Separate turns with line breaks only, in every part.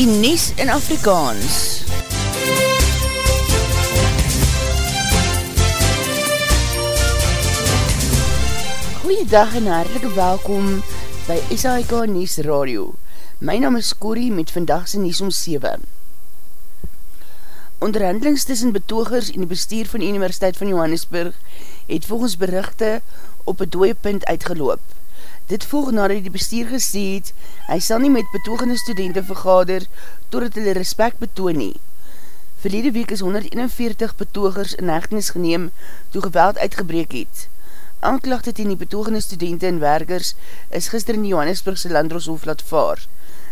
die Nies in Afrikaans. Goeiedag en hartelike welkom by SAIK Nies Radio. My naam is Corrie met vandagse Nies om 7. Onderhandelings tussen betogers en die bestuur van die Universiteit van Johannesburg het volgens berichte op het dooie punt uitgeloop. Dit volg nadat die bestuur gesê het, hy sal nie met betogende studenten vergader totdat hulle respect betoon nie. Verlede week is 141 betogers in hechtenis geneem toe geweld uitgebreek het. Aanklachte teen die betogende studenten en werkers is gister in die Johannesburgse Landroshof laat vaar.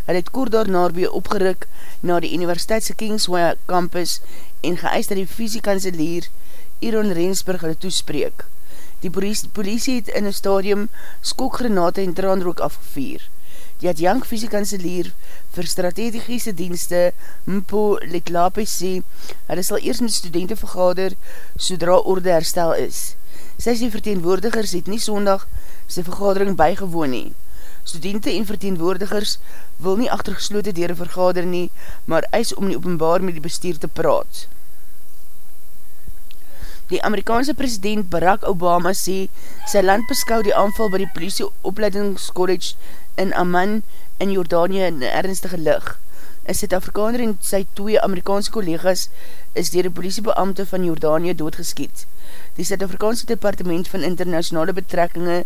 Hy het kort daarna weer opgeruk na die Universiteitse Kingsway campus en geëist dat die fysiekanselier Iron Rensburg hulle toespreek. Die politie het in een stadium skokgranate en traanrook afgevier. Die adjank fysiekanselier vir strategiese dienste Mpo Letlape sê, hulle sal eers met studenten vergader sodra orde herstel is. Sy sê verteenwoordigers het nie sondag sy vergadering bygewoon nie. Studenten en verteenwoordigers wil nie achtergeslote dier vergader nie, maar eis om nie openbaar met die bestuur te praat. Die Amerikaanse president Barack Obama sê sy land beskou die aanval by die politie opleidingscollege in Amman in Jordanië in ernstige lig. Een Zuid-Afrikaner en sy twee Amerikaanse collega's is dier die politiebeamte van Jordanië doodgeskiet. Die Zuid-Afrikaanse departement van internationale betrekkinge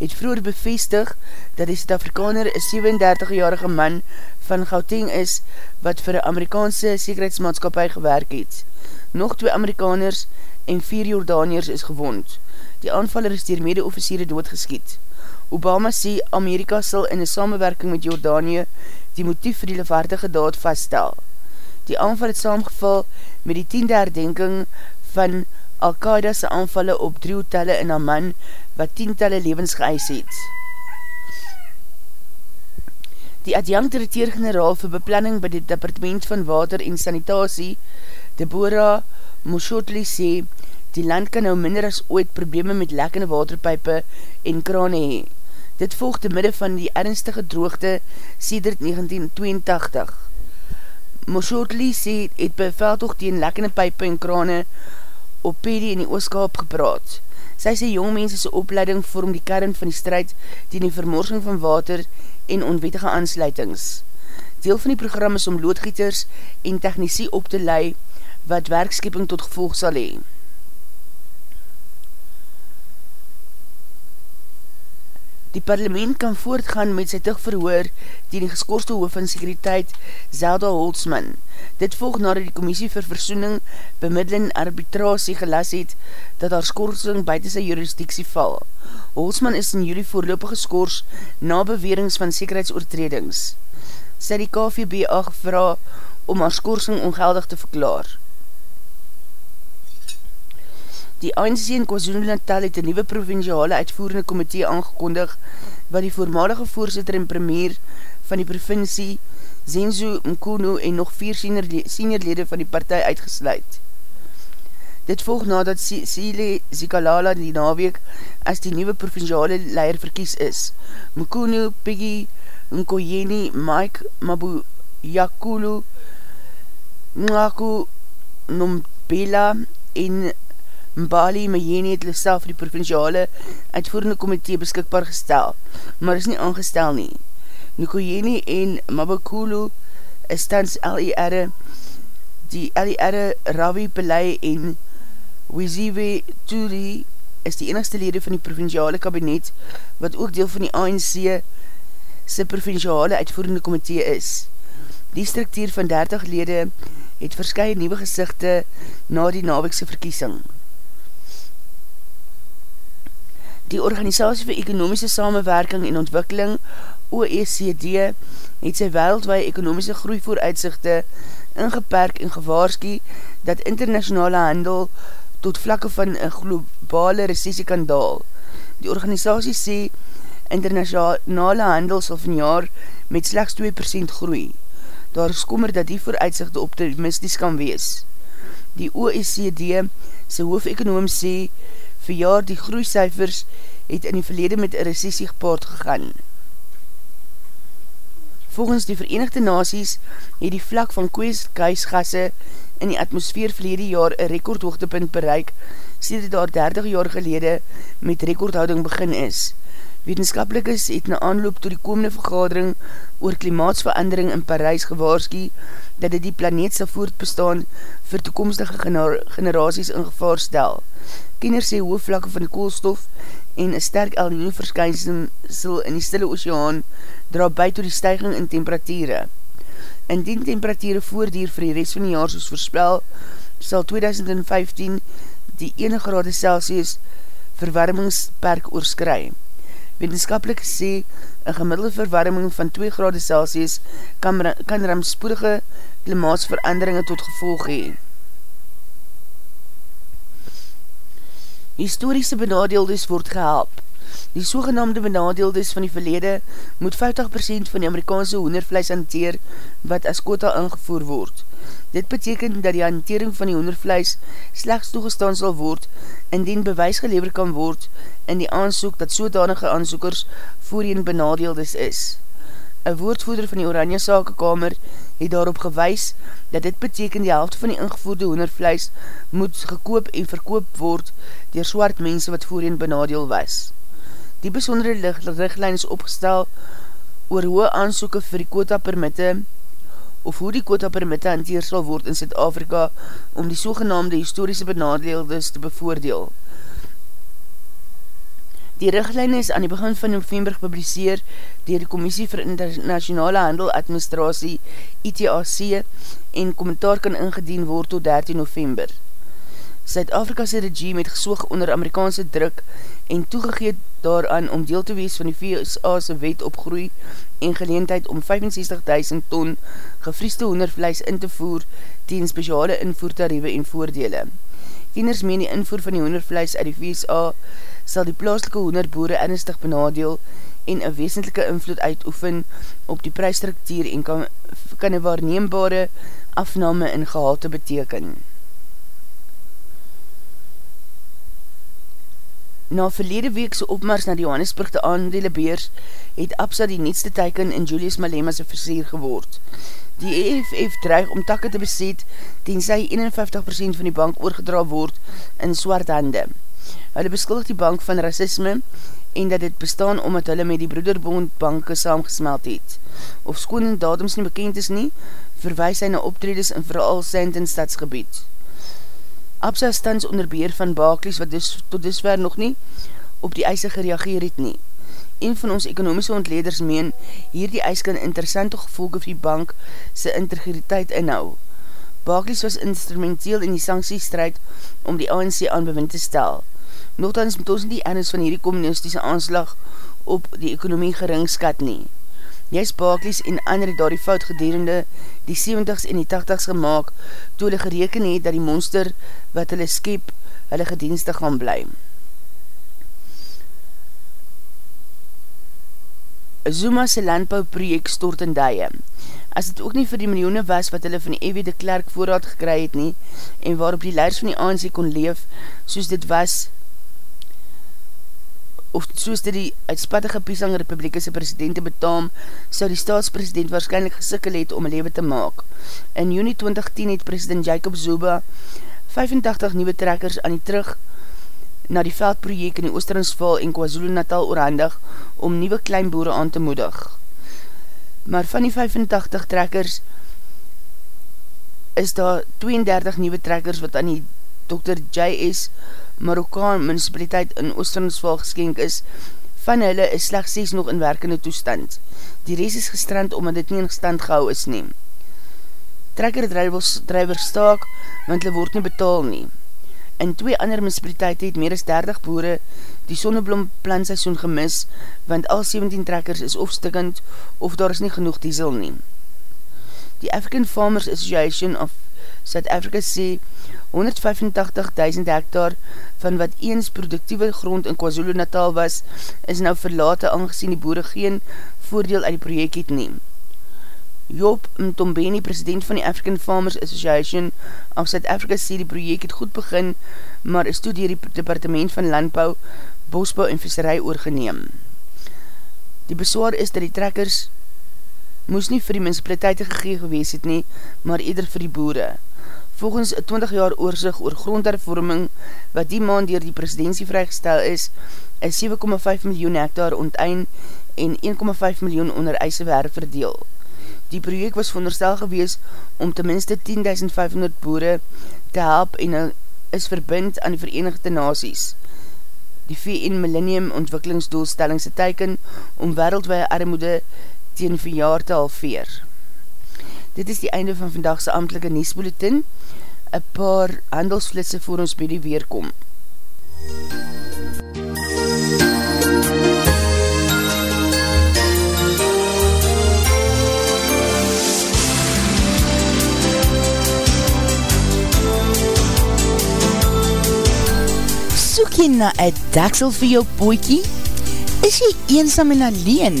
het vroeger bevestig dat die Zuid-Afrikaner een 37-jarige man van Gauteng is wat vir die Amerikaanse sekerheidsmaatskapie gewerk het. Nog twee Amerikaners en vier Jordaniers is gewond. Die aanvaller is dier mede-officiere doodgeskiet. Obama sê Amerika sal in een samenwerking met Jordanië die motief vir die levaardige daad vaststel. Die aanval het saamgeval met die tiende herdenking van Al-Qaeda's aanvalle op drie hotelle in Amman wat tientelle levens geëis het. Die adjunct directeur-generaal vir beplanning by die Departement van Water en Sanitasie, Deborah Moshotli sê, die land kan nou minder as ooit probleme met lekkende waterpijpe en krane hee. Dit volg te midde van die ernstige droogte sedert 1982. Moshotli sê, het by veldhoog teen lekkende pijpe en krane op PD in die ooskaap gepraat. Sy sê jongmense opleiding vorm die kern van die strijd teen die vermorsing van water en onwettige aansluitings. Deel van die program is om loodgieters en technisie op te lei wat werkskeping tot gevolg sal hee. Die parlement kan voortgaan met sy tigverhoor die die geskorste hoof van sekuriteit Zelda Holtzman. Dit volg nadat die commissie vir versoening bemiddel en arbitrasie gelas het dat haar skorsing buiten sy jurisdiksie val. Holtzman is in juli voorlopig geskors na bewerings van sekurheidsoortredings. Sy die KVBA gevra om haar skorsing ongeldig te verklaar. Die ANC in KwaZulu-Natal het een nieuwe provinciale uitvoerende komitee aangekondig wat die voormalige voorzitter en premier van die provincie Zenzo Mkono en nog vier seniorlede van die partij uitgesluit. Dit volg nadat Sile Zikalala die naweek as die nieuwe provinciale leier verkies is. Mkono, Piggy, Nkoyeni, Mike, Mabu Yakulu, Ngaku, Nombela en Mbali Mayeni het self die provinciale uitvoerende komitee beskikbaar gestel, maar is nie aangestel nie. Nikoyeni en Mabakulu is tans LER, die LER Ravi Pillai en Wiziwe Tuli is die enigste lede van die provinciale kabinet, wat ook deel van die ANC sy provinciale uitvoerende komitee is. Die structuur van 30 lede het verskye nieuwe gezichte na die nawekse verkiesing. Die Organisatie vir Ekonomiese Samenwerking en Ontwikkeling, OECD, het sy wereldwaie ekonomiese groeivooruitzichte ingeperk en gewaarski dat internationale handel tot vlakke van een globale recessie kan daal. Die organisatie sê, internationale handel sal van jaar met slechts 2% groei. Daar is kommer dat die vooruitzichte optimisties kan wees. Die OECD, sy hoofekonoom sê, vir jaar die groeicijfers het in die verlede met een recessie gepaard gegaan. Volgens die Verenigde Naties het die vlak van kweeskuisgasse in die atmosfeer verlede jaar een rekordhoogtepunt bereik, sê dit daar 30 jaar gelede met rekordhouding begin is. Wetenskapelikes het na aanloop to die komende vergadering oor klimaatsverandering in Parijs gewaarski dat dit die planeet sal voortbestaan vir toekomstige generaties in gevaar stel. Kenners sê hoofvlakke van koolstof en een sterk El Nino verskynsel in die stille oceaan dra by to die stijging in temperatuurde. Indien temperatuurde voordier vir die rest van die jaar soos voorspel, sal 2015 die 1 grade Celsius verwarmingsperk oorskry. Wetenskapelik sê, een gemiddelde verwarming van 2 grade Celsius kan, kan ramspoedige klimaatsveranderinge tot gevolg hee. Historiese benadeeldes word gehelp. Die sogenaamde benadeeldes van die verlede moet 50% van die Amerikaanse hoendervleis hanteer wat as quota ingevoer word. Dit beteken dat die hantering van die hoendervleis slechts toegestaan sal word indien bewys gelever kan word in die aansoek dat sodanige aansoekers voorheen benadeeldes is. Een woordvoerder van die Oranje Sakekamer het daarop gewys dat dit beteken die helft van die ingevoerde hoendervleis moet gekoop en verkoop word dier swart mense wat voorheen benadeel was. Die besondere richtlijn is opgestel oor hoe aansoeken vir die quota permitte of hoe die quota permitte hanteer sal word in Zuid-Afrika om die sogenaamde historische benadeeldes te bevoordeel. Die richtlijn is aan die begin van november gepubliseer dier die Commissie vir Internationale Handel Administratie ITAC en kommentaar kan ingedien word tot 13 november. Suid-Afrika'se regime het gesoog onder Amerikaanse druk en toegegeet daaraan om deel te wees van die VSA'se wet op groei en geleentheid om 65.000 ton gevrieste hoendervleis in te voer tegen speciale invoertariewe en voordele. Tieners meen die invoer van die hoendervleis uit die VSA sal die plaaslike hoenderboere ernstig benadeel en een weesentelike invloed uitoefen op die prijsstruktuur en kan, kan een waarneembare afname in gehalte beteken. Na verlede weekse opmars na die Johannesburg de aandelebeurs het Absa die nietste teiken in Julius Malema's versier geword. Die EFF dreig om takke te beset tenzij 51% van die bank oorgedra word in swart hande. Hulle beskuldig die bank van racisme en dat dit bestaan omdat hulle met die broederbond banke saamgesmeld het. Of skoon datums nie bekend is nie, verwijs hy na optredes in vooral Sandton stadsgebied. Absa stands onder beheer van Baklies wat dus, tot dusver nog nie op die eise gereageer het nie. Een van ons ekonomische ontleders meen hier die eis kan interessante gevolge vir die bank sy integriteit inhou. Baklies was instrumenteel in die sanctiestrijd om die ANC aan bewind te stel. Nogthans moet ons nie ennis van hierdie communistische aanslag op die ekonomie gering skat nie. Jy's Baklies en ander daar die fout gedurende die 70s en die 80s gemaakt toe hulle gereken het dat die monster wat hulle skep hulle gedienste gaan bly. Zuma se landbouwproject stort in Daie. As dit ook nie vir die miljoene was wat hulle van die EW de Klerk voorraad gekry het nie en waarop die leiders van die ANC kon leef soos dit was of soos dit die uitspattige Pisang Republiekese presidente betaam, sou die staatspresident waarschijnlijk gesikkel het om een lewe te maak. In juni 2010 het president Jacob Zuba 85 nieuwe trekkers aan die terug na die veldprojek in die Oosterensval en KwaZulu Natal oorhandig om nieuwe kleinboere aan te moedig. Maar van die 85 trekkers is daar 32 nieuwe trekkers wat aan die Dr. J.S. Marokkaan municipaliteit in Oosternsval geskenk is, van hulle is slechts 6 nog in werkende toestand. Die reis is gestrand omdat dit nie in stand gehou is neem. Trekker drijver staak, want hulle word nie betaal nie. In twee ander municipaliteite het meer as 30 boere die sonneblom planseisoen gemis, want al 17 trekkers is of stikkend of daar is nie genoeg diesel nie. Die African Farmers Association of South Africa sê 185.000 hektar van wat eens productieve grond in KwaZulu Natal was, is nou verlate aangezien die boere geen voordeel uit die project het neem. Job Mtombeni, president van die African Farmers Association of South Africa sê die project het goed begin, maar is toe dier die departement van landbouw, bosbouw en visserij oorgeneem. Die beswaar is dat die trekkers
moes nie vir die municipaliteite gegeen gewees het nie, maar eerder vir die boere. Volgens 'n 20 jaar oorzig oor grondhervorming wat die maand dier die presidentie vrygestel is, is 7,5 miljoen hectare ontein en 1,5 miljoen onder eisewerf verdeel. Die project was veronderstel gewees om tenminste 10.500 boere te help en is verbind aan die Verenigde Naties. Die VN Millennium ontwikkelingsdoelstelling se teiken om wereldwee armoede teen verjaar te halveer. Dit is die einde van vandagse amtelike Niesbulletin. Een paar handelsflitse voor ons by die weerkom.
Soek jy na een daksel vir jou poekie? Is jy eensam en alleen?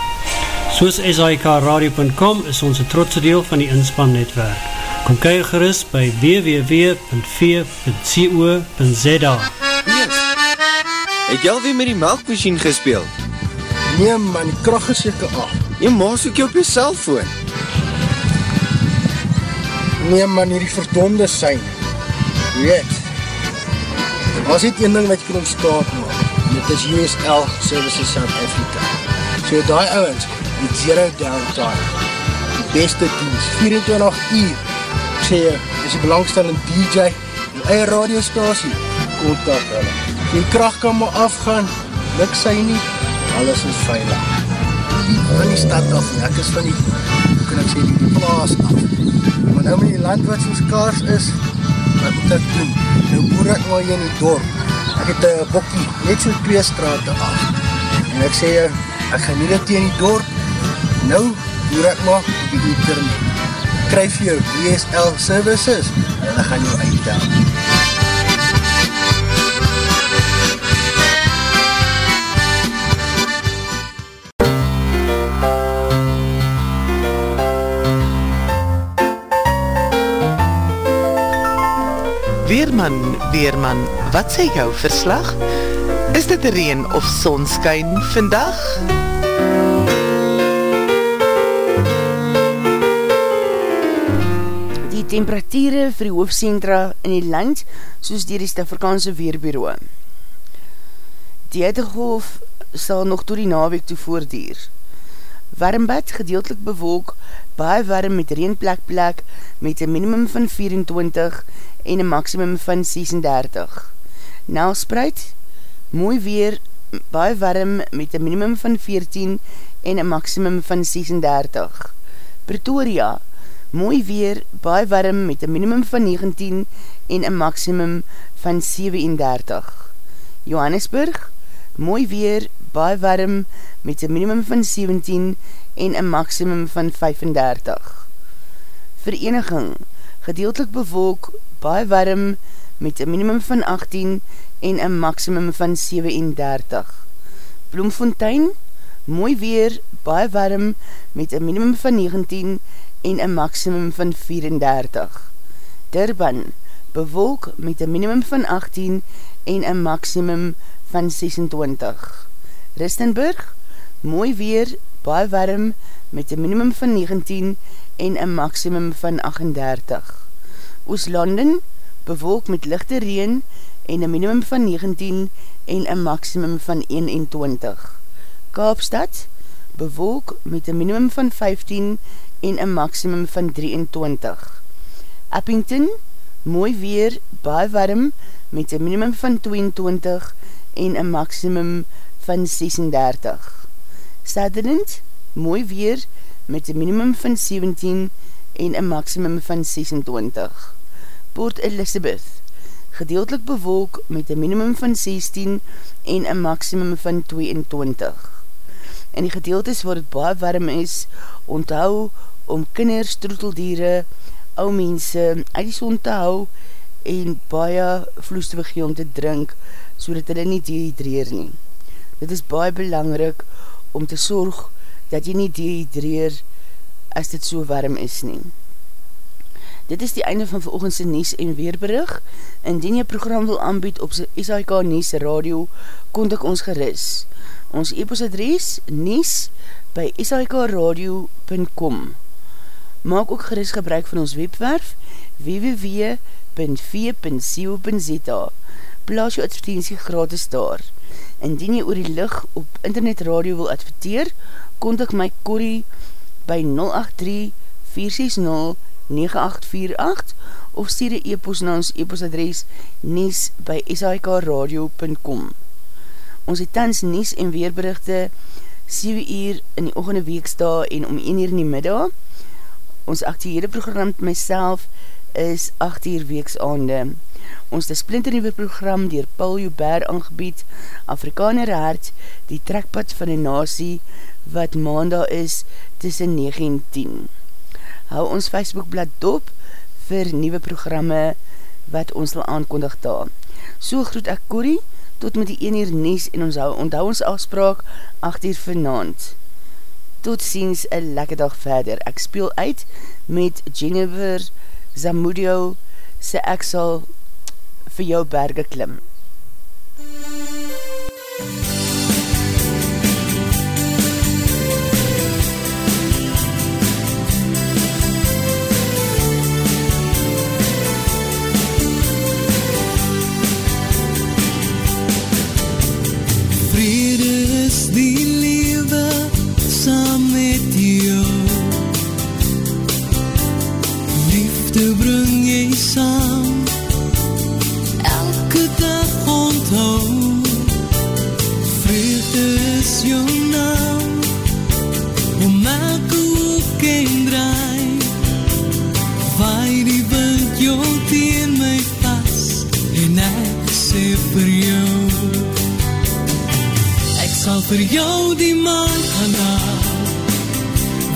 Soos SIKRadio.com is ons een trotse deel van die inspannetwerk. Kom kyk gerust by www.v.co.za
Het jy alweer met die melkmachine gespeeld?
Nee man, die kracht is jyke af.
Jy maas ook jy op jy cellfoon.
Nee man, hierdie verdonde sein. Weet, was dit een ding wat jy kan ontstaan maak. Dit is USL Services South Africa. So die ouwens, die zero downtime. Die beste dienst, 24 uur. Ek sê jy, is die belangstellende DJ, die eie radiostasie, kontak hulle. Die kracht kan maar afgaan, luk sy nie, alles is veilig van die stad af, ek is van die, hoe kan ek sê, die plaas af. Maar nou met die land wat soos kaars is, wat moet ek doen? Nou boer ek maar hier in die dorp. Ek het een bokkie, net so twee straten af. En ek sê, ek gaan nie dit in die dorp. Nou boer ek maar op die internet. Kryf jou DSL services en ek gaan jou uitdaan.
Weerman, Weerman, wat sê jou verslag? Is dit reen of sonskyn vandag?
Temperatuurde vir die hoofdcentra in die land, soos dier die Stafrikaanse Weerbureau. Die hittegolf sal nog door die naweek toe voordier. Warmbad gedeeltelik bewolk, baie warm met reenplek plek met een minimum van 24 en een maximum van 36. Nelspreid, mooi weer, baie warm met een minimum van 14 en een maximum van 36. Pretoria, mooi weer, baie warm met een minimum van 19 en een maximum van 37. Johannesburg, mooi weer, baie warm met een minimum van 17 en een maximum van 35. Vereniging, gedeeltelik bewolk, baie warm met een minimum van 18 en een maximum van 37. Bloemfontein, mooi weer, baie warm met een minimum van 19 en een maximum van 34. Durban, bewolk met een minimum van 18 en een maximum van 26. Ristenburg, mooi weer, baie warm met een minimum van 19 en een maximum van 38. Ooslanden, bewolk met lichte reen en een minimum van 19 en een maximum van 21. Kaapstad, bewolk met een minimum van 15 en een maximum van 23. Eppington, mooi weer, baie warm met een minimum van 22 en een maximum van 36. Sutherland, mooi weer met een minimum van 17 en een maximum van 26. Port Elizabeth, gedeeltelik bewolk met een minimum van 16 en een maximum van 22. In die gedeeltes waar het baie warm is, onthou om kinders, troeteldiere, ou mense uit die zon te hou en baie vloestewigeel te drink, so dat hulle nie dehydreer nie. Dit is baie belangrik om te sorg dat jy nie dehydreer as dit so warm is nie. Dit is die einde van veroogendse Nies en Weerberig. Indien jy program wil aanbied op SIK Nies Radio, kontak ons geris. Ons e-postadres Nies by sikradio.com Maak ook geris gebruik van ons webwerf www.v.co.za Plaas jou advertentie gratis daar. Indien jy oor die licht op internetradio wil adverteer, kontak my Corrie by 083-460-9848 of stuur die e-post na ons e-postadres nies by shikradio.com Ons het tans nies en weerberichte 7 uur in die ochende weeksta en om 1 uur in die middag. Ons actiehede program met myself is 8 uur weeksaande. Ons die splinternieuwe program dier Paul Joubert aangebied, Afrikaner Hart, die trekpad van die nasie, wat maandag is tussen 9 en 10. Hou ons Facebookblad dop vir nieuwe programme wat ons wil aankondig daar. So groet ek Corrie, tot met die 1 uur nies en ons hou, onthou ons afspraak 8 uur vanavond. Tot ziens, een lekker dag verder. Ek speel uit met Jennifer Zamudio, se ek sal vir jou berge klim.
Waai die wind jou teen my pas En ek sê vir jou Ek sal vir jou die maan gaan haal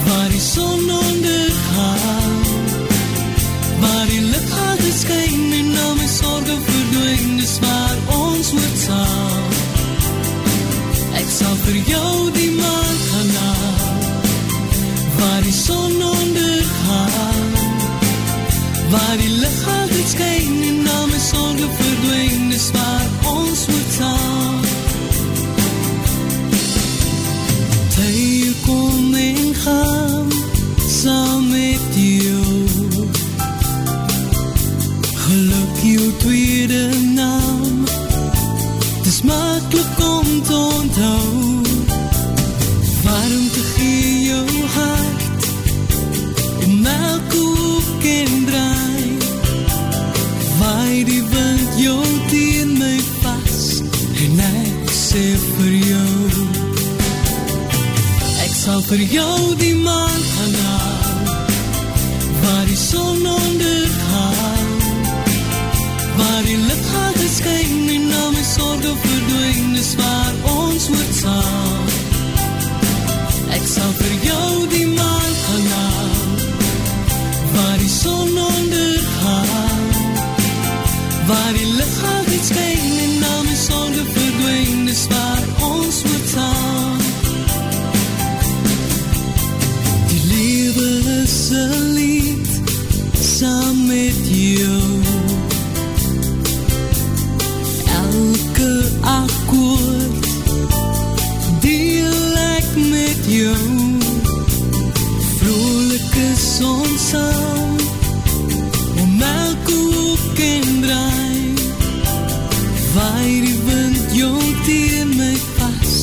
Waar die son ondergaan Waar die licht altijd skyn En al my sorge verdwijn Dis waar ons wordt saam. Ek sal vir jou die maan gaan haal Waar die son ondergaan Waar die lig altyd skyn en al my sorge verdwyn, dis waar ons moet saam. Tye kom en gaan, saam met jou. Geluk jou tweede naam, dis maar vir jou die maan gaan Waar die son ondergaan Waar die lichtgade skyn en al my sorge verdwijn Dis waar ons wordt saam Ek sal vir jou Waai die wind jou teen my pas.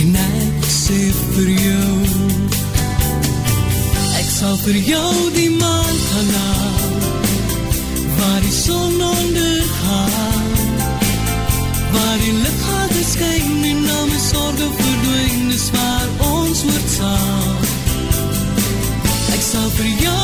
En ek sê vir jou Ek sal vir jou die maan gaan haal Waar die son onder gaan. Waar die lichaade skyn En al my sorge verdwijn Is waar ons wordt saam. Ek sal vir jou